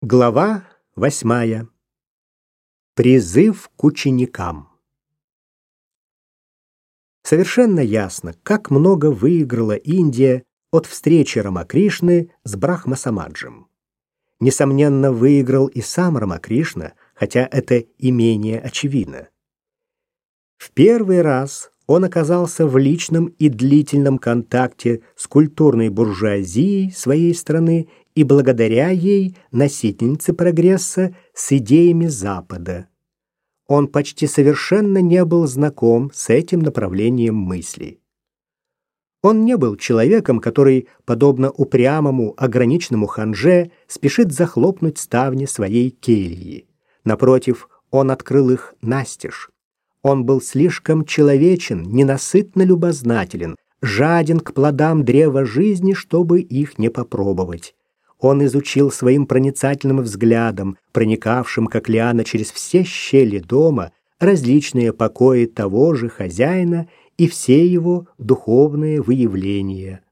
Глава восьмая. Призыв к ученикам. Совершенно ясно, как много выиграла Индия от встречи Рамакришны с Брахмасамаджем. Несомненно, выиграл и сам Рамакришна, хотя это и менее очевидно. В первый раз он оказался в личном и длительном контакте с культурной буржуазией своей страны и благодаря ей носительницы прогресса с идеями Запада. Он почти совершенно не был знаком с этим направлением мысли. Он не был человеком, который, подобно упрямому, ограниченному ханже, спешит захлопнуть ставни своей кельи. Напротив, он открыл их настежь. Он был слишком человечен, ненасытно любознателен, жаден к плодам древа жизни, чтобы их не попробовать он изучил своим проницательным взглядом, проникавшим, как лиана, через все щели дома, различные покои того же хозяина и все его духовные выявления.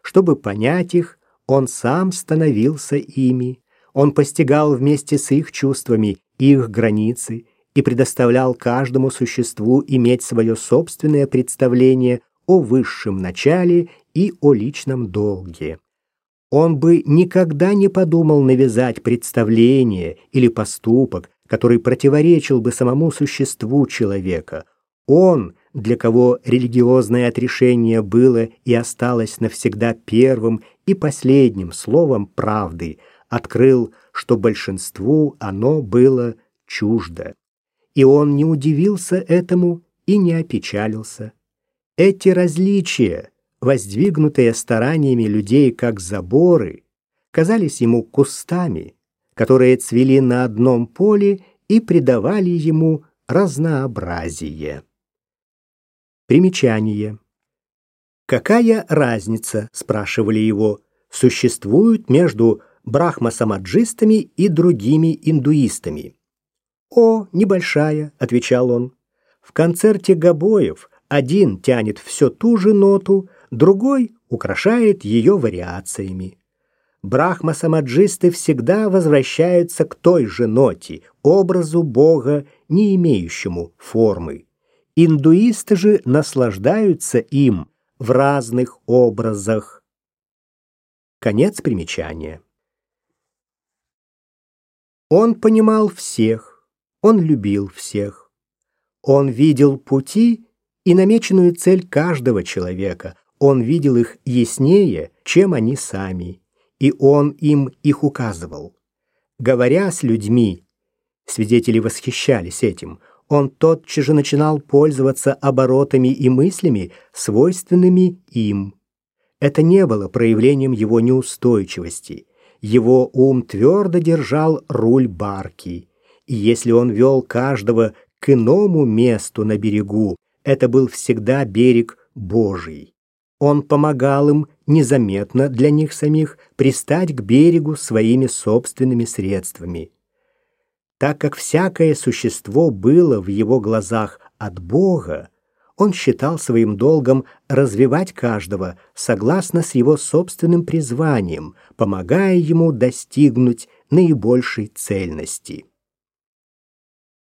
Чтобы понять их, он сам становился ими, он постигал вместе с их чувствами их границы и предоставлял каждому существу иметь свое собственное представление о высшем начале и о личном долге он бы никогда не подумал навязать представление или поступок, который противоречил бы самому существу человека. Он, для кого религиозное отрешение было и осталось навсегда первым и последним словом правды, открыл, что большинству оно было чуждо. И он не удивился этому и не опечалился. Эти различия воздвигнутые стараниями людей как заборы, казались ему кустами, которые цвели на одном поле и придавали ему разнообразие. Примечание. Какая разница, спрашивали его, существует между брахмасамаджистами и другими индуистами? О, небольшая, отвечал он. В концерте гобоев один тянет все ту же ноту, другой украшает ее вариациями. Брахма-самаджисты всегда возвращаются к той же ноте, образу Бога, не имеющему формы. Индуисты же наслаждаются им в разных образах. Конец примечания. Он понимал всех, он любил всех. Он видел пути и намеченную цель каждого человека, он видел их яснее, чем они сами, и он им их указывал. Говоря с людьми, свидетели восхищались этим, он тотчас же начинал пользоваться оборотами и мыслями, свойственными им. Это не было проявлением его неустойчивости. Его ум твердо держал руль барки, и если он вел каждого к иному месту на берегу, это был всегда берег Божий. Он помогал им незаметно для них самих пристать к берегу своими собственными средствами. Так как всякое существо было в его глазах от Бога, он считал своим долгом развивать каждого согласно с его собственным призванием, помогая ему достигнуть наибольшей цельности.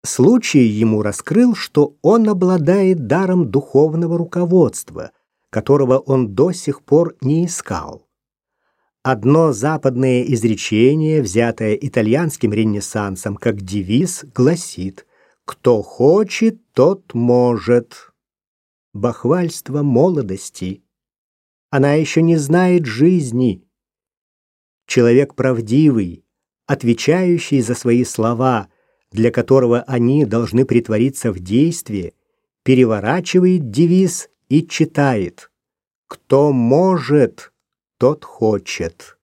Случай ему раскрыл, что он обладает даром духовного руководства – которого он до сих пор не искал. Одно западное изречение, взятое итальянским ренессансом как девиз, гласит «Кто хочет, тот может». Бахвальство молодости. Она еще не знает жизни. Человек правдивый, отвечающий за свои слова, для которого они должны притвориться в действие, переворачивает девиз и читает «Кто может, тот хочет».